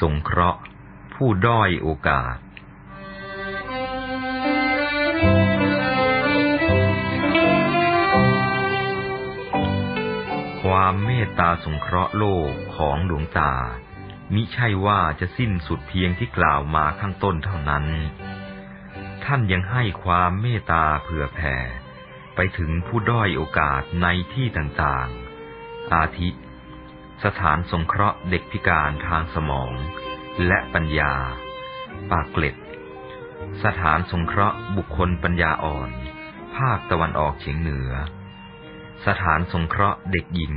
สงเคราะห์ ผู้ด้อยโอกาส ความเมตตาสงเคราะห์โลกของหลวงตา มิใช่ว่าจะสิ้นสุดเพียงที่กล่าวมาข้างต้นเท่านั้น ท่านยังให้ความเมตตาเผื่อแผ่ ไปถึงผู้ด้อยโอกาสในที่ต่างๆ อาทิ สถานสงเคราะห์เด็กพิการทางสมอง และปัญญา ปากเกล็ด สถานสงเคราะห์บุคคลปัญญาอ่อน ภาคตะวันออกเฉียงเหนือ สถานสงเคราะห์เด็กหญิง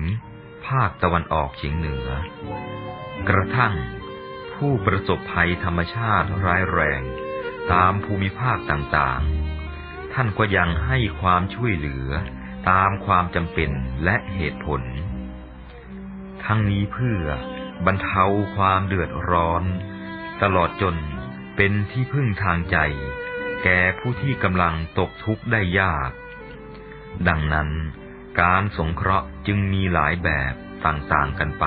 ภาคตะวันออกเฉียงเหนือ กระทั่ง ผู้ประสบภัยธรรมชาติร้ายแรง ตามภูมิภาคต่างๆ ท่านก็ยังให้ความช่วยเหลือตามความจำเป็นและเหตุผล ทั้งนี้เพื่อบรรเทาความเดือดร้อน ตลอดจนเป็นที่พึ่งทางใจ แก่ผู้ที่กำลังตกทุกข์ได้ยาก ดังนั้นการสงเคราะห์จึงมีหลายแบบต่างๆกันไป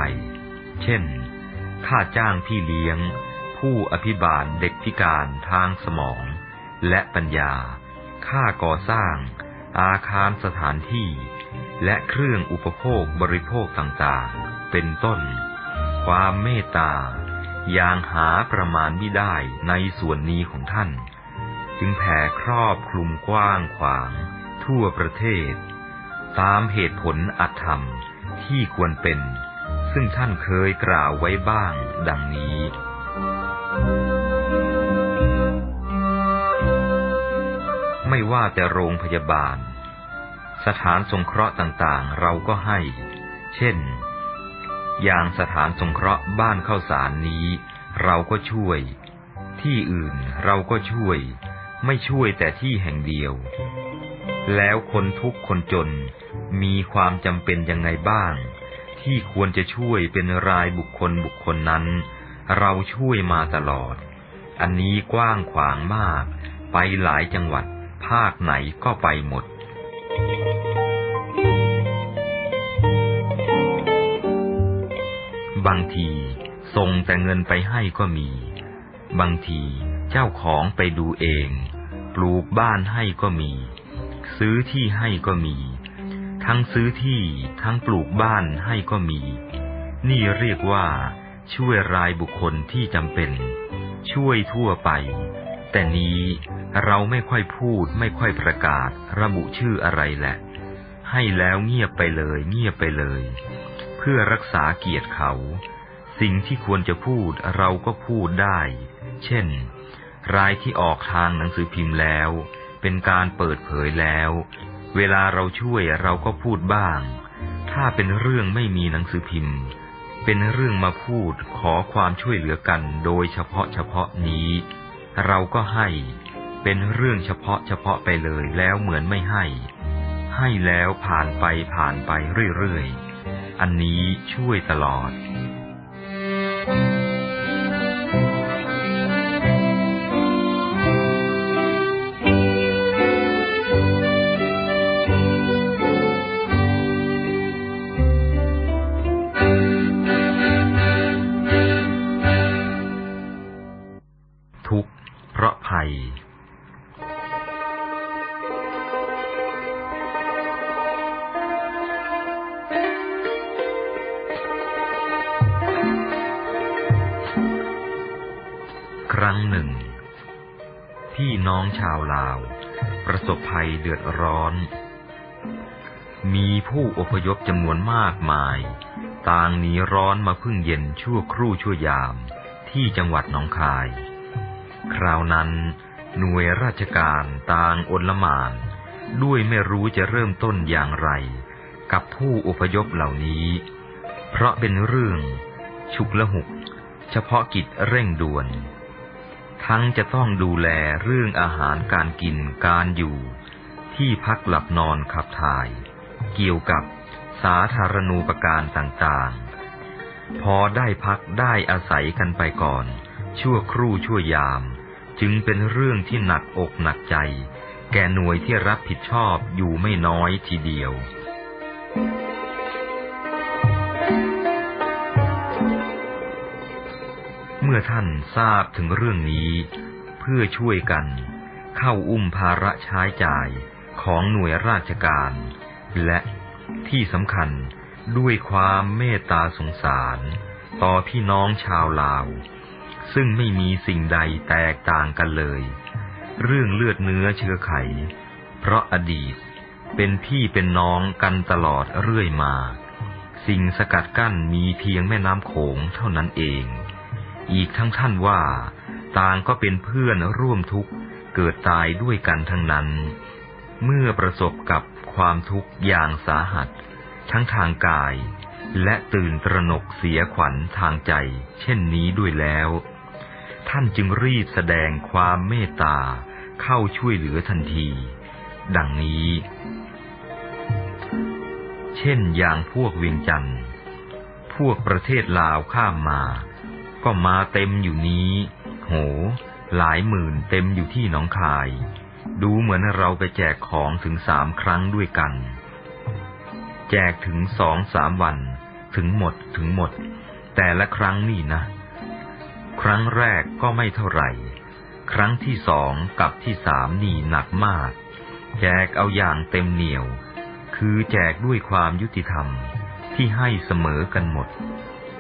เช่น ค่าจ้างพี่เลี้ยง ผู้อภิบาลเด็กพิการทางสมอง และปัญญา ค่าก่อสร้าง อาคารสถานที่ และเครื่องอุปโภคบริโภคต่างๆ เป็นต้น ความเมตตาอย่างหาประมาณไม่ได้ในส่วนนี้ของท่าน จึงแผ่ครอบคลุมกว้างขวาง ทั่วประเทศ ตามเหตุผลอัตธรรมที่ควรเป็น ซึ่งท่านเคยกล่าวไว้บ้างดังนี้ ไม่ว่าแต่โรงพยาบาล สถานสงเคราะห์ต่างๆ เราก็ให้ เช่น อย่างสถานสงเคราะห์บ้านเข้าสารนี้ เราก็ช่วย ที่อื่นเราก็ช่วย ไม่ช่วยแต่ที่แห่งเดียว แล้วคนทุกคนจนมีความจำเป็นยังไงบ้าง ที่ควรจะช่วยเป็นรายบุคคลบุคคลนั้น เราช่วยมาตลอด อันนี้กว้างขวางมาก ไปหลายจังหวัด ภาคไหนก็ไปหมด บางทีส่งแต่เงินไปให้ก็มี บางทีเจ้าของไปดูเอง ปลูกบ้านให้ก็มี ซื้อที่ให้ก็มี ทั้งซื้อที่ทั้งปลูกบ้านให้ก็มี นี่เรียกว่าช่วยรายบุคคลที่จำเป็น ช่วยทั่วไป แต่นี้เราไม่ค่อยพูดไม่ค่อยประกาศ ระบุชื่ออะไรแหละ ให้แล้วเงียบไปเลย เงียบไปเลย พื่อรักษาเกียรติเขา สิ่งที่ควรจะพูดเราก็พูดได้ เช่น รายที่ออกทางหนังสือพิมพ์แล้ว เป็นการเปิดเผยแล้ว เวลาเราช่วยเราก็พูดบ้าง ถ้าเป็นเรื่องไม่มีหนังสือพิมพ์ เป็นเรื่องมาพูดขอความช่วยเหลือกันโดยเฉพาะเฉพาะนี้ เราก็ให้ เป็นเรื่องเฉพาะเฉพาะไปเลยแล้วเหมือนไม่ให้ ให้แล้วผ่านไปผ่านไปเรื่อยๆ อันนี้ช่วยตลอด อพยพจำนวนมากมาย ต่างหนีร้อนมาพึ่งเย็นชั่วครู่ชั่วยามที่จังหวัดหนองคาย คราวนั้น หน่วยราชการต่างอนละมาน ด้วยไม่รู้จะเริ่มต้นอย่างไร กับผู้อพยพเหล่านี้ เพราะเป็นเรื่อง ฉุกละหุก เฉพาะกิจเร่งด่วน ทั้งจะต้องดูแลเรื่องอาหารการกินการอยู่ ที่พักหลับนอนขับถ่าย เกี่ยวกับสาธารณูปการต่างๆ พอได้พักได้อาศัยกันไปก่อน ชั่วครู่ชั่วยาม จึงเป็นเรื่องที่หนักอกหนักใจ แก่หน่วยที่รับผิดชอบอยู่ไม่น้อยทีเดียวเมื่อท่านทราบถึงเรื่องนี้ เพื่อช่วยกัน เข้าอุ้มภาระใช้จ่ายของหน่วยราชการ และที่สำคัญด้วยความเมตตาสงสาร ต่อพี่น้องชาวลาว ซึ่งไม่มีสิ่งใดแตกต่างกันเลย เรื่องเลือดเนื้อเชื้อไข เพราะอดีตเป็นพี่เป็นน้องกันตลอดเรื่อยมา สิ่งสกัดกั้นมีเพียงแม่น้ำโขงเท่านั้นเอง อีกทั้งท่านว่า ต่างก็เป็นเพื่อนร่วมทุกข์เกิดตายด้วยกันทั้งนั้น เมื่อประสบกับ ความทุกข์อย่างสาหัส ทั้งทางกาย และตื่นตระหนกเสียขวัญทางใจ เช่นนี้ด้วยแล้ว ท่านจึงรีบแสดงความเมตตาเข้าช่วยเหลือทันที ดังนี้ เช่นอย่างพวกเวียงจันทร์พวกประเทศลาวข้ามมา ก็มาเต็มอยู่นี้ โห หลายหมื่นเต็มอยู่ที่หนองคาย ดูเหมือนเราไปแจกของถึงสามครั้งด้วยกัน แจกถึงสองสามวัน ถึงหมดถึงหมด แต่ละครั้งนี่นะ ครั้งแรกก็ไม่เท่าไหร่ ครั้งที่สองกับที่สามนี่หนักมาก แจกเอาอย่างเต็มเหนียว คือแจกด้วยความยุติธรรมที่ให้เสมอกันหมด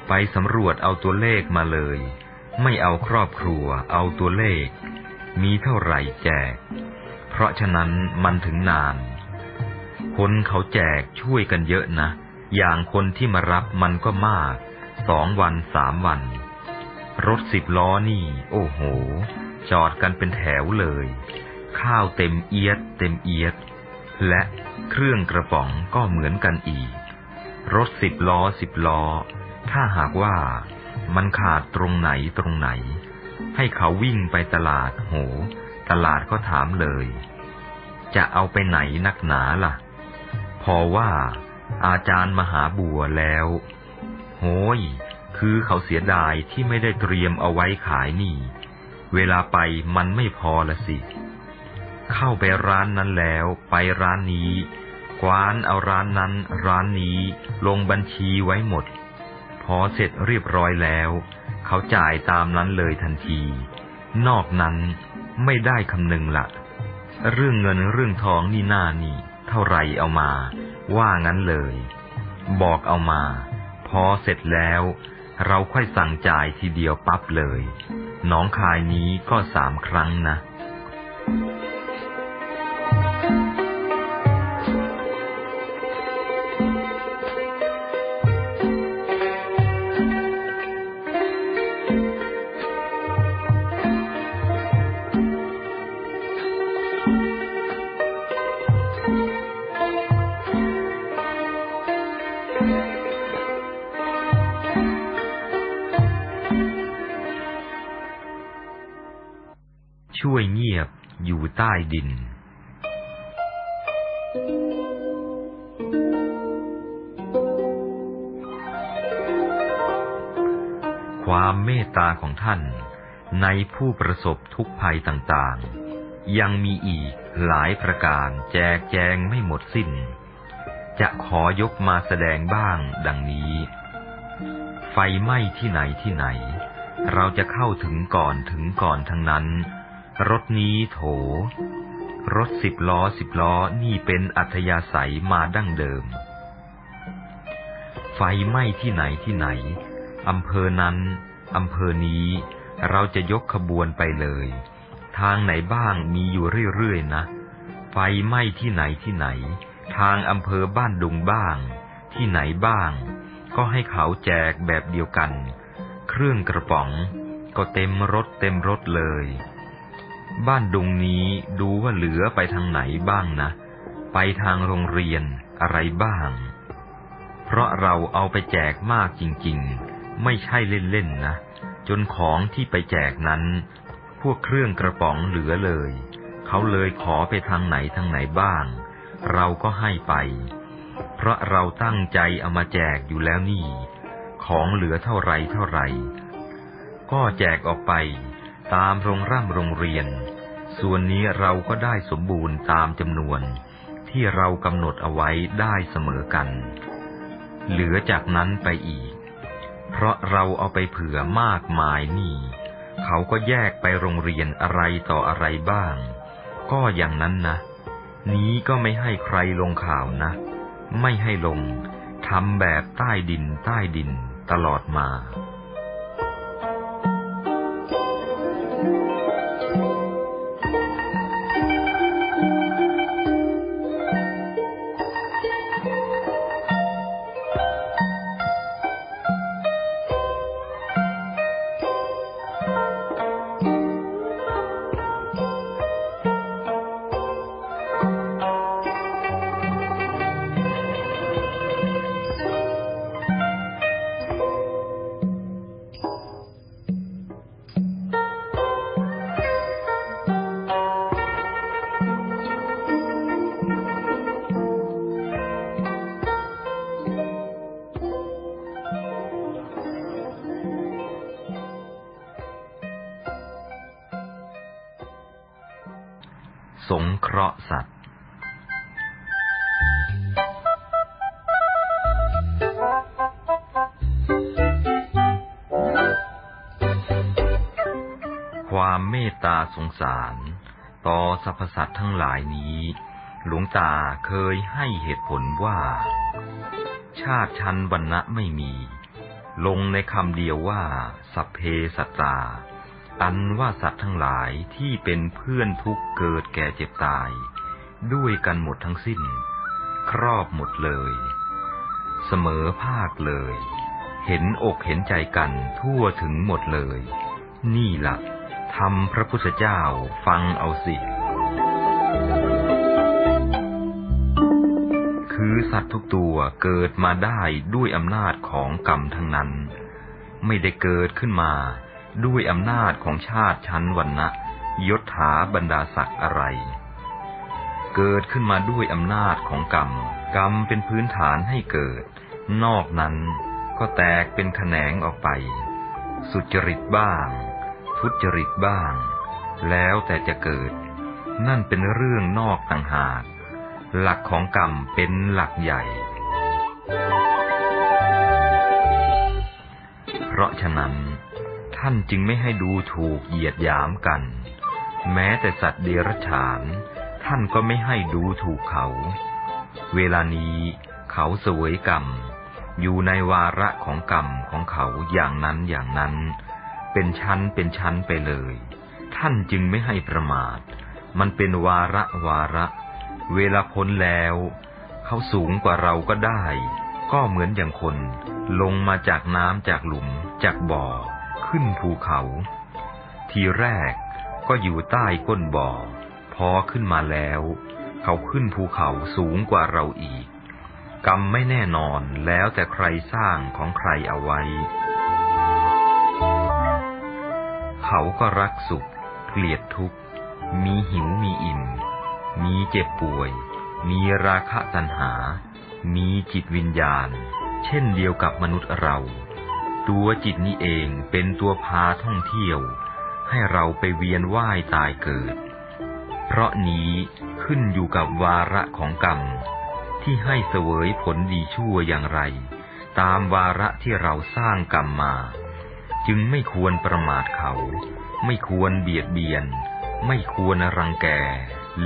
ไปสำรวจเอาตัวเลขมาเลย ไม่เอาครอบครัวเอาตัวเลข มีเท่าไหร่แจก เพราะฉะนั้นมันถึงนาน คนเขาแจกช่วยกันเยอะนะ อย่างคนที่มารับมันก็มาก สองวันสามวัน รถสิบล้อนี่ โอ้โห จอดกันเป็นแถวเลย ข้าวเต็มเอียด เต็มเอียด และเครื่องกระป๋องก็เหมือนกันอีก รถสิบล้อสิบล้อ ถ้าหากว่ามันขาดตรงไหนตรงไหน ให้เขาวิ่งไปตลาดโห ตลาดก็ถามเลย จะเอาไปไหนนักหนาล่ะ พอว่าอาจารย์มหาบัวแล้ว โหย คือเขาเสียดายที่ไม่ได้เตรียมเอาไว้ขายนี่ เวลาไปมันไม่พอละสิ เข้าไปร้านนั้นแล้วไปร้านนี้ กวานเอาร้านนั้น ร้านนี้ลงบัญชีไว้หมด พอเสร็จเรียบร้อยแล้ว เขาจ่ายตามนั้นเลยทันที นอกนั้น ไม่ได้คำนึงละ เรื่องเงินเรื่องทองนี่หน้านี่ เท่าไรเอามา ว่างั้นเลย บอกเอามา พอเสร็จแล้ว เราค่อยสั่งจ่ายทีเดียวปั๊บเลย น้องคายนี้ก็สามครั้งนะ ในผู้ประสบทุกภัยต่างๆ ยังมีอีกหลายประการแจกแจงไม่หมดสิ้น จะขอยกมาแสดงบ้างดังนี้ ไฟไหม้ที่ไหนที่ไหน เราจะเข้าถึงก่อนถึงก่อนทั้งนั้น รถนี้โถ รถสิบล้อสิบล้อนี่เป็นอัธยาศัยมาดั้งเดิม ไฟไหม้ที่ไหนที่ไหนอำเภอนั้นอำเภอนี้ เราจะยกขบวนไปเลย ทางไหนบ้างมีอยู่เรื่อยๆนะ ไฟไหม้ที่ไหนที่ไหน ทางอำเภอบ้านดุงบ้าง ที่ไหนบ้าง ก็ให้เขาแจกแบบเดียวกัน เครื่องกระป๋อง ก็เต็มรถเต็มรถเลย บ้านดุงนี้ดูว่าเหลือไปทางไหนบ้างนะ ไปทางโรงเรียนอะไรบ้าง เพราะเราเอาไปแจกมากจริงๆ ไม่ใช่เล่นๆนะ จนของที่ไปแจกนั้น พวกเครื่องกระป๋องเหลือเลย เขาเลยขอไปทางไหนทางไหนบ้าง เราก็ให้ไป เพราะเราตั้งใจเอามาแจกอยู่แล้วนี่ ของเหลือเท่าไรเท่าไร ก็แจกออกไป ตามโรงร่ำโรงเรียน ส่วนนี้เราก็ได้สมบูรณ์ตามจำนวน ที่เรากำหนดเอาไว้ได้เสมอกัน เหลือจากนั้นไปอีก เพราะเราเอาไปเผื่อมากมายนี่ เขาก็แยกไปโรงเรียนอะไรต่ออะไรบ้าง ก็อย่างนั้นนะ นี้ก็ไม่ให้ใครลงข่าวนะ ไม่ให้ลงทำแบบใต้ดินใต้ดินตลอดมา ความเมตตาสงสาร ต่อสรรพสัตว์ทั้งหลายนี้ หลวงตาเคยให้เหตุผลว่า ชาติชั้นวรรณะไม่มี ลงในคำเดียวว่า สัพเพสัตตา อันว่าสัตว์ทั้งหลายที่เป็นเพื่อนทุกเกิดแก่เจ็บตาย ด้วยกันหมดทั้งสิ้น ครอบหมดเลย เสมอภาคเลย เห็นอกเห็นใจกันทั่วถึงหมดเลย นี่ละ่ะ ทำพระพุทธเจ้าฟังเอาสิ คือสัตว์ทุกตัวเกิดมาได้ด้วยอำนาจของกรรมทั้งนั้น ไม่ได้เกิดขึ้นมาด้วยอำนาจของชาติชั้นวันนะยศถาบรรดาศักดิ์อะไร เกิดขึ้นมาด้วยอำนาจของกรรม กรรมเป็นพื้นฐานให้เกิด นอกนั้นก็แตกเป็นแขนงออกไป สุจริตบ้าง ทุจริตบ้าง แล้วแต่จะเกิด นั่นเป็นเรื่องนอกต่างหาก หลักของกรรมเป็นหลักใหญ่ เพราะฉะนั้น ท่านจึงไม่ให้ดูถูกเหยียดหยามกัน แม้แต่สัตว์เดรัจฉาน ท่านก็ไม่ให้ดูถูกเขา เวลานี้เขาสวยกรรม อยู่ในวาระของกรรมของเขาอย่างนั้นอย่างนั้น เป็นชั้นเป็นชั้นไปเลย ท่านจึงไม่ให้ประมาท มันเป็นวาระวาระ เวลาพ้นแล้ว เขาสูงกว่าเราก็ได้ ก็เหมือนอย่างคน ลงมาจากน้ำจากหลุม จากบ่อ ขึ้นภูเขา ทีแรกก็อยู่ใต้ก้นบ่อ พอขึ้นมาแล้ว เขาขึ้นภูเขาสูงกว่าเราอีก กรรมไม่แน่นอนแล้วแต่ใครสร้างของใครเอาไว้ เขาก็รักสุข เกลียดทุกข์ มีหิวมีอิ่ม มีเจ็บป่วย มีราคะตัณหา มีจิตวิญญาณ เช่นเดียวกับมนุษย์เรา ตัวจิตนี้เองเป็นตัวพาท่องเที่ยว ให้เราไปเวียนว่ายตายเกิด เพราะนี้ขึ้นอยู่กับวาระของกรรม ที่ให้เสวยผลดีชั่วอย่างไร ตามวาระที่เราสร้างกรรมมา จึงไม่ควรประมาทเขา ไม่ควรเบียดเบียน ไม่ควรรังแก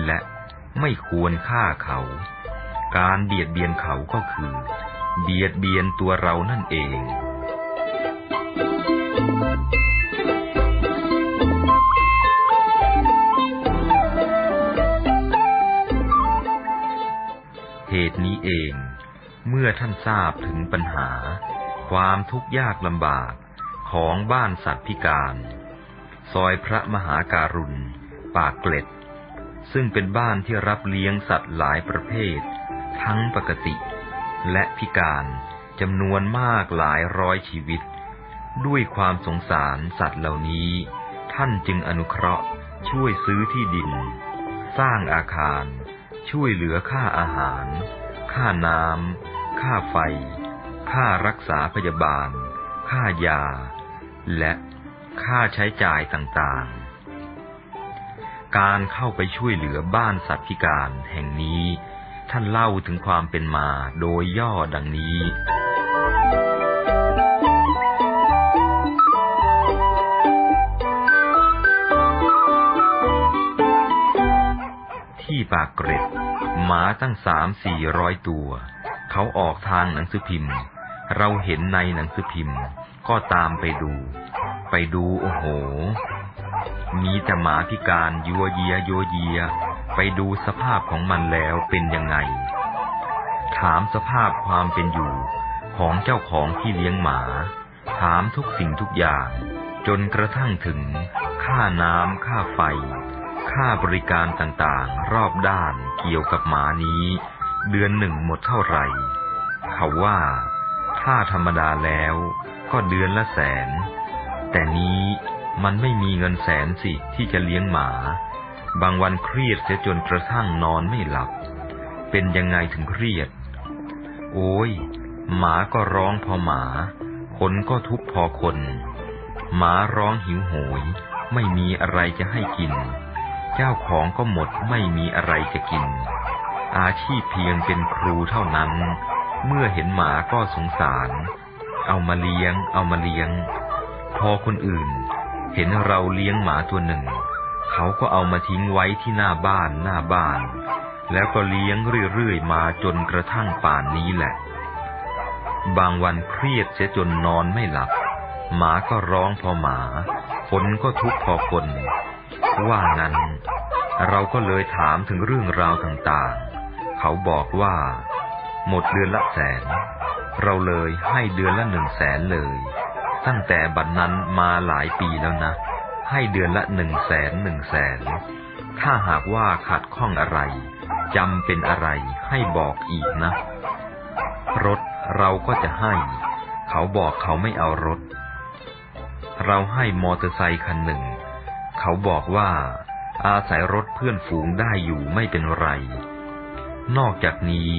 และไม่ควรฆ่าเขา การเบียดเบียนเขาก็คือ เบียดเบียนตัวเรานั่นเองเหตุนี้เอง เมื่อท่านทราบถึงปัญหา ความทุกข์ยากลำบาก ของบ้านสัตว์พิการ ซอยพระมหาการุณ ปากเกล็ด ซึ่งเป็นบ้านที่รับเลี้ยงสัตว์หลายประเภท ทั้งปกติ และพิการจำนวนมากหลายร้อยชีวิต ด้วยความสงสารสัตว์เหล่านี้ ท่านจึงอนุเคราะห์ช่วยซื้อที่ดิน สร้างอาคาร ช่วยเหลือค่าอาหาร ค่าน้ำค่าไฟ ค่ารักษาพยาบาล ค่ายา และค่าใช้จ่ายต่างๆ การเข้าไปช่วยเหลือบ้านสัตว์พิการแห่งนี้ ท่านเล่าถึงความเป็นมาโดยย่อดังนี้ ที่ปากเกร็ดหมาตั้งสามสี่ร้อยตัว เขาออกทางหนังสือพิมพ์ เราเห็นในหนังสือพิมพ์ ก็ตามไปดู ไปดูโอ้โห มีแต่หมาพิการยัวเยียยัวเยีย ไปดูสภาพของมันแล้วเป็นยังไง ถามสภาพความเป็นอยู่ของเจ้าของที่เลี้ยงหมา ถามทุกสิ่งทุกอย่าง จนกระทั่งถึง ค่าน้ำค่าไฟ ค่าบริการต่างๆ รอบด้านเกี่ยวกับหมานี้ เดือนหนึ่งหมดเท่าไหร่ เขาว่า ถ้าธรรมดาแล้ว ก็เดือนละแสน แต่นี้มันไม่มีเงินแสนสิที่จะเลี้ยงหมา บางวันเครียดเสียจนกระทั่งนอนไม่หลับ เป็นยังไงถึงเครียด โอ้ย หมาก็ร้องพอหมา คนก็ทุกพอคน หมาร้องหิวโหย ไม่มีอะไรจะให้กิน เจ้าของก็หมดไม่มีอะไรจะกิน อาชีพเพียงเป็นครูเท่านั้น เมื่อเห็นหมาก็สงสาร เอามาเลี้ยง เอามาเลี้ยง พอคนอื่น เห็นเราเลี้ยงหมาตัวหนึ่ง เขาก็เอามาทิ้งไว้ที่หน้าบ้านหน้าบ้าน แล้วก็เลี้ยงเรื่อยๆมาจนกระทั่งป่านนี้แหละ บางวันเครียดเสียจนนอนไม่หลับ หมาก็ร้องพอหมาคนก็ทุกข์พอคนว่างั้น เราก็เลยถามถึงเรื่องราวต่างๆ เขาบอกว่า หมดเดือนละแสน เราเลยให้เดือนละหนึ่งแสนเลย ตั้งแต่บัดนนั้นมาหลายปีแล้วนะ ให้เดือนละหนึ่งแสนหนึ่งแสน ถ้าหากว่าขัดข้องอะไรจำเป็นอะไรให้บอกอีกนะ รถเราก็จะให้ เขาบอกเขาไม่เอารถ เราให้มอเตอร์ไซคันหนึ่ง เขาบอกว่าอาศัยรถเพื่อนฝูงได้อยู่ไม่เป็นไร นอกจากนี้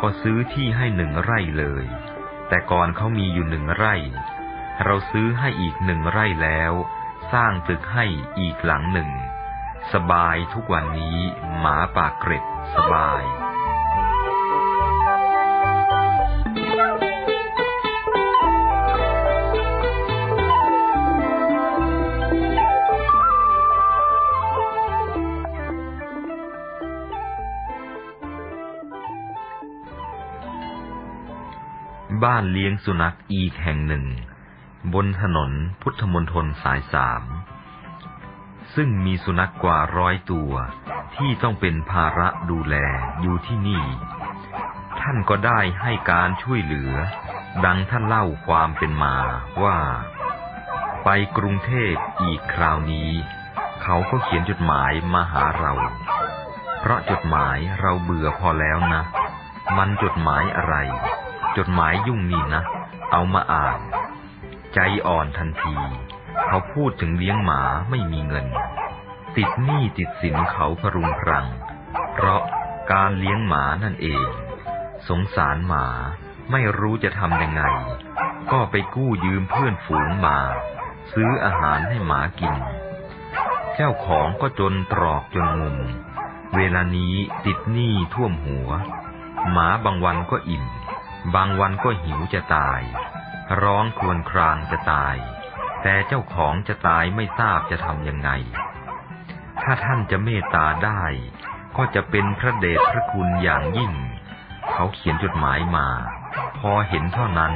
ก็ซื้อที่ให้หนึ่งไร่เลย แต่ก่อนเขามีอยู่หนึ่งไร่ เราซื้อให้อีกหนึ่งไร่แล้ว สร้างตึกให้อีกหลังหนึ่ง สบายทุกวันนี้ หมาปากเกร็ดสบาย บ้านเลี้ยงสุนัขอีกแห่งหนึ่ง บนถนนพุทธมนตรสายสาม ซึ่งมีสุนัขกกว่าร้อยตัวที่ต้องเป็นภาระดูแลอยู่ที่นี่ ท่านก็ได้ให้การช่วยเหลือ ดังท่านเล่าความเป็นมาว่า ไปกรุงเทพอีกคราวนี้ เขาก็เขียนจดหมายมาหาเรา เพราะจดหมายเราเบื่อพอแล้วนะ มันจดหมายอะไร จดหมายยุ่งนี่นะ เอามาอ่าน ใจอ่อนทันที เขาพูดถึงเลี้ยงหมาไม่มีเงิน ติดหนี้ติดสินเขาพรุงพรัง เพราะการเลี้ยงหมานั่นเอง สงสารหมาไม่รู้จะทำยังไง ก็ไปกู้ยืมเพื่อนฝูงมา ซื้ออาหารให้หมากิน เจ้าของก็จนตรอกจนมุม เวลานี้ติดหนี้ท่วมหัว หมาบางวันก็อิ่ม บางวันก็หิวจะตาย ร้องครวญครางจะตาย แต่เจ้าของจะตายไม่ทราบจะทำยังไง ถ้าท่านจะเมตตาได้ ก็จะเป็นพระเดชพระคุณอย่างยิ่ง เขาเขียนจดหมายมา พอเห็นเท่านั้น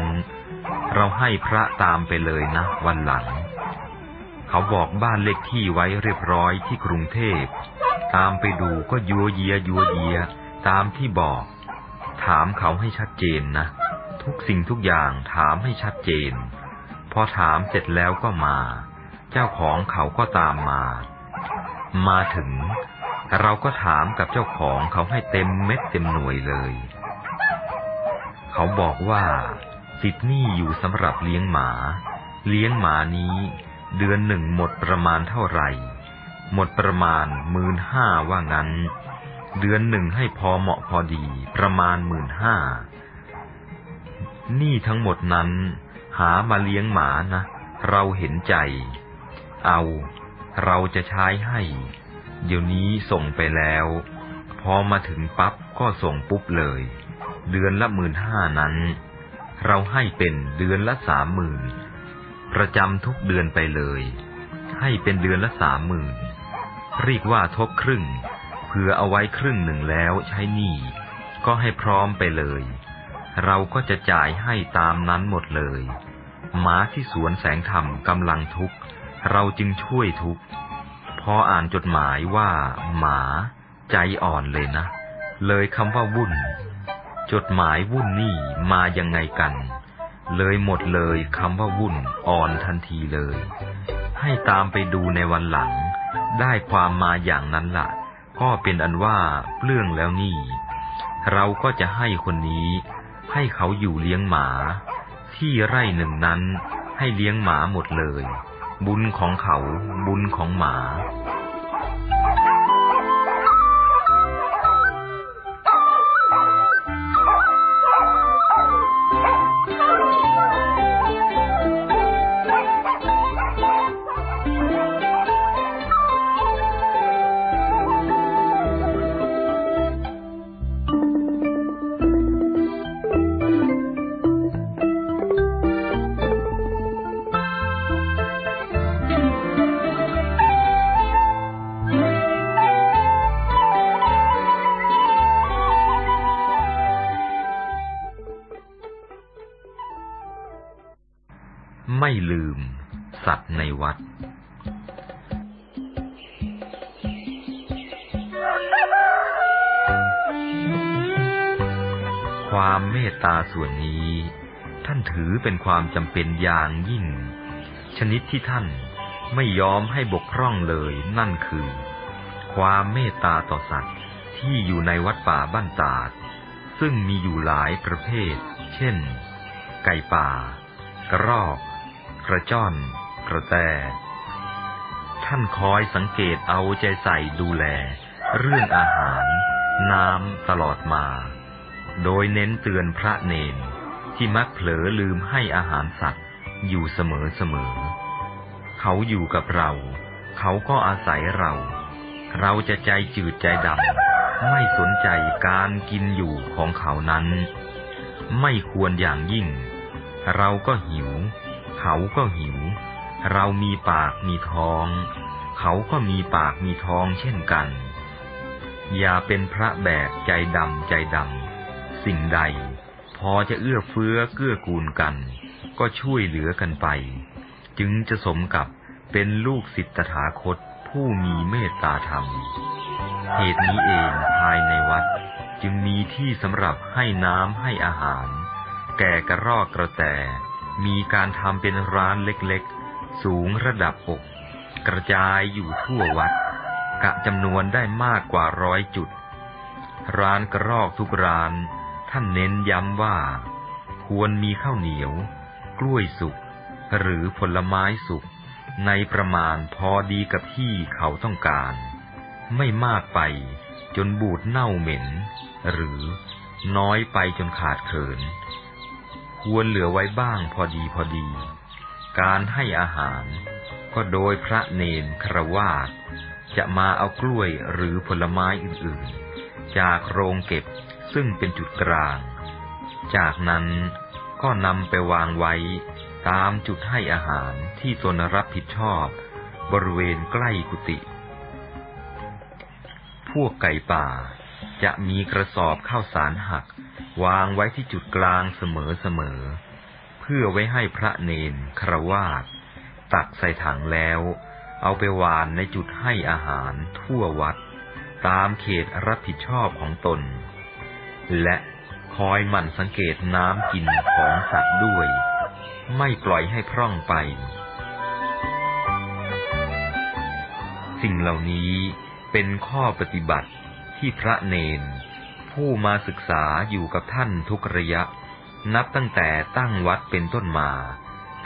เราให้พระตามไปเลยนะวันหลัง เขาบอกบ้านเลขที่ไว้เรียบร้อยที่กรุงเทพ ตามไปดูก็ยัวเยียยัวเยียตามที่บอก ถามเขาให้ชัดเจนนะ ทุกสิ่งทุกอย่างถามให้ชัดเจน พอถามเสร็จแล้วก็มา เจ้าของเขาก็ตามมา มาถึง เราก็ถามกับเจ้าของเขาให้เต็มเม็ดเต็มหน่วยเลย เขาบอกว่าติดหนี้อยู่สำหรับเลี้ยงหมา เลี้ยงหมานี้ เดือนหนึ่งหมดประมาณเท่าไหร่ หมดประมาณหมื่นห้าว่างั้น เดือนหนึ่งให้พอเหมาะพอดี ประมาณหมื่นห้า นี้ทั้งหมดนั้น หามาเลี้ยงหมานะ เราเห็นใจ เอา เราจะใช้ให้ เดี๋ยวนี้ส่งไปแล้ว พอมาถึงปั๊บก็ส่งปุ๊บเลย เดือนละหมื่นห้านั้น เราให้เป็นเดือนละสามหมื่นประจำทุกเดือนไปเลย ให้เป็นเดือนละสามหมื่นเรียกว่าทบครึ่ง ผื่อเอาไว้ครึ่งหนึ่งแล้วใช้หนี้ก็ให้พร้อมไปเลย เราก็จะจ่ายให้ตามนั้นหมดเลยหมาที่สวนแสงธรรมกำลังทุกข์ เราจึงช่วยทุกข์ พออ่านจดหมายว่า หมาใจอ่อนเลยนะ เลยคำว่าวุ่น จดหมายวุ่นนี่มายังไงกัน เลยหมดเลยคำว่าวุ่นอ่อนทันทีเลย ให้ตามไปดูในวันหลัง ได้ความมาอย่างนั้นละ่ะ ก็เป็นอันว่าเปลื้องแล้วนี่ เราก็จะให้คนนี้ ให้เขาอยู่เลี้ยงหมา ที่ไร่หนึ่งนั้นให้เลี้ยงหมาหมดเลย บุญของเขาบุญของหมา ความเมตตาส่วนนี้ ท่านถือเป็นความจำเป็นอย่างยิ่ง ชนิดที่ท่านไม่ยอมให้บกพร่องเลยนั่นคือ ความเมตตาต่อสัตว์ที่อยู่ในวัดป่าบ้านตาด ซึ่งมีอยู่หลายประเภท เช่น ไก่ป่า กระรอก กระจ้อน กระแต ท่านคอยสังเกตเอาใจใส่ดูแล เรื่องอาหาร น้ำตลอดมา โดยเน้นเตือนพระเนนที่มักเผลอลืมให้อาหารสัตว์อยู่เสมอเสมอ เขาอยู่กับเรา เขาก็อาศัยเรา เราจะใจจืดใจดำไม่สนใจการกินอยู่ของเขานั้น ไม่ควรอย่างยิ่ง เราก็หิว เขาก็หิว เรามีปากมีท้อง เขาก็มีปากมีท้องเช่นกัน อย่าเป็นพระแบบใจดำใจดำ สิ่งใด พอจะเอื้อเฟื้อเกื้อกูลกัน ก็ช่วยเหลือกันไป จึงจะสมกับเป็นลูกศิษย์ตถาคตผู้มีเมตตาธรรม เหตุนี้เองภายในวัดจึงมีที่สำหรับให้น้ำให้อาหาร แก่กระรอกกระแตมีการทำเป็นร้านเล็กๆ สูงระดับอก กระจายอยู่ทั่ววัด กะจำนวนได้มากกว่าร้อยจุด ร้านกระรอกทุกร้าน ท่านเน้นย้ำว่า ควรมีข้าวเหนียว กล้วยสุก หรือผลไม้สุก ในประมาณพอดีกับที่เขาต้องการ ไม่มากไปจนบูดเน่าเหม็น หรือน้อยไปจนขาดเขิน ควรเหลือไว้บ้างพอดีพอดี การให้อาหาร ก็โดยพระเนนครวาสจะมาเอากล้วยหรือผลไม้อื่นๆ จากโรงเก็บ ซึ่งเป็นจุดกลาง จากนั้นก็นำไปวางไว้ตามจุดให้อาหารที่ตนรับผิดชอบบริเวณใกล้กุฏิ พวกไก่ป่าจะมีกระสอบข้าวสารหัก วางไว้ที่จุดกลางเสมอๆเพื่อไว้ให้พระเนนครวาสตักใส่ถังแล้ว เอาไปวานในจุดให้อาหารทั่ววัด ตามเขตรับผิดชอบของตน และคอยหมั่นสังเกตน้ำกินของสัตว์ด้วย ไม่ปล่อยให้พร่องไป สิ่งเหล่านี้เป็นข้อปฏิบัติที่พระเนน ผู้มาศึกษาอยู่กับท่านทุกระยะ นับตั้งแต่ตั้งวัดเป็นต้นมา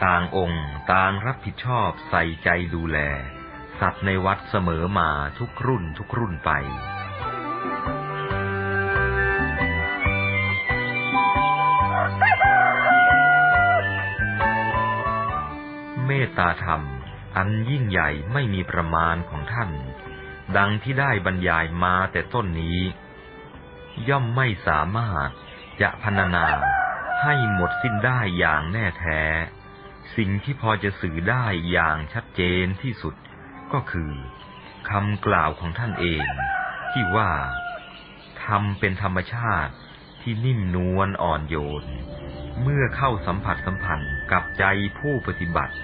ต่างองค์ต่างรับผิดชอบใส่ใจดูแล สัตว์ในวัดเสมอมาทุกรุ่นทุกรุ่นไป ตาธรรม อันยิ่งใหญ่ไม่มีประมาณของท่าน ดังที่ได้บรรยายมาแต่ต้นนี้ ย่อมไม่สามารถจะพรรณนาให้หมดสิ้นได้อย่างแน่แท้ สิ่งที่พอจะสื่อได้อย่างชัดเจนที่สุดก็คือคำกล่าวของท่านเอง ที่ว่าธรรมเป็นธรรมชาติที่นิ่มนวลอ่อนโยน เมื่อเข้าสัมผัสสัมพันธ์กับใจผู้ปฏิบัติ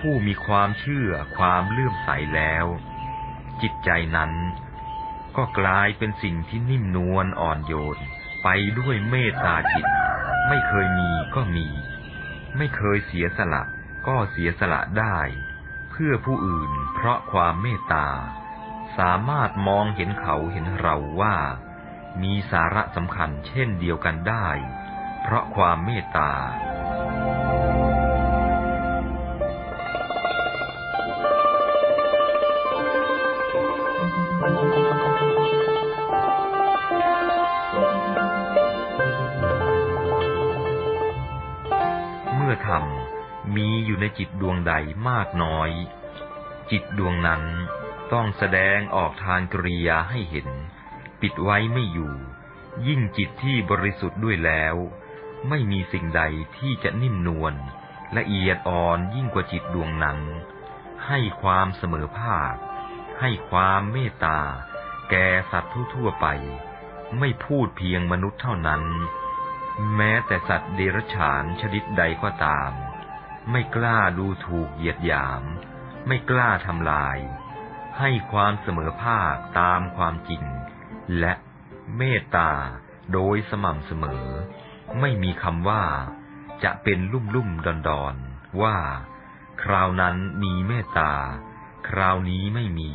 ผู้มีความเชื่อความเลื่อมใสแล้ว จิตใจนั้น ก็กลายเป็นสิ่งที่นิ่มนวลอ่อนโยน ไปด้วยเมตตาจิต ไม่เคยมีก็มี ไม่เคยเสียสละก็เสียสละได้ เพื่อผู้อื่นเพราะความเมตตา สามารถมองเห็นเขาเห็นเราว่า มีสาระสำคัญเช่นเดียวกันได้ เพราะความเมตตา เมื่อธรรมมีอยู่ในจิตดวงใดมากน้อย จิตดวงนั้นต้องแสดงออกทางกริยาให้เห็น ปิดไว้ไม่อยู่ ยิ่งจิตที่บริสุทธิ์ด้วยแล้ว ไม่มีสิ่งใดที่จะนิ่มนวลละเอียดอ่อนยิ่งกว่าจิตดวงนั้น ให้ความเสมอภาค ให้ความเมตตา แก่สัตว์ทั่วๆไป ไม่พูดเพียงมนุษย์เท่านั้น แม้แต่สัตว์เดรัจฉานชนิดใดก็ตาม ไม่กล้าดูถูกเหยียดหยาม ไม่กล้าทำลาย ให้ความเสมอภาคตามความจริง และเมตตาโดยสม่ำเสมอ ไม่มีคำว่าจะเป็นลุ่มลุ่มดอนดอนว่า คราวนั้นมีเมตตา คราวนี้ไม่มี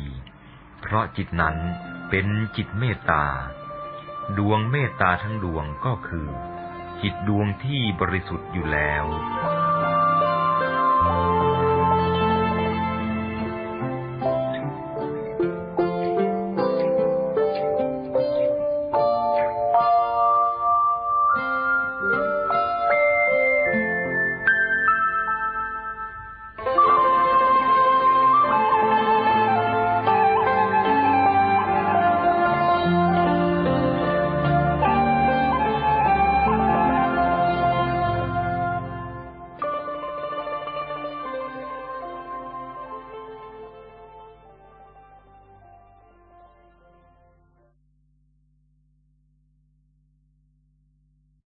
เพราะจิตนั้นเป็นจิตเมตตา ดวงเมตตาทั้งดวงก็คือ จิตดวงที่บริสุทธิ์อยู่แล้ว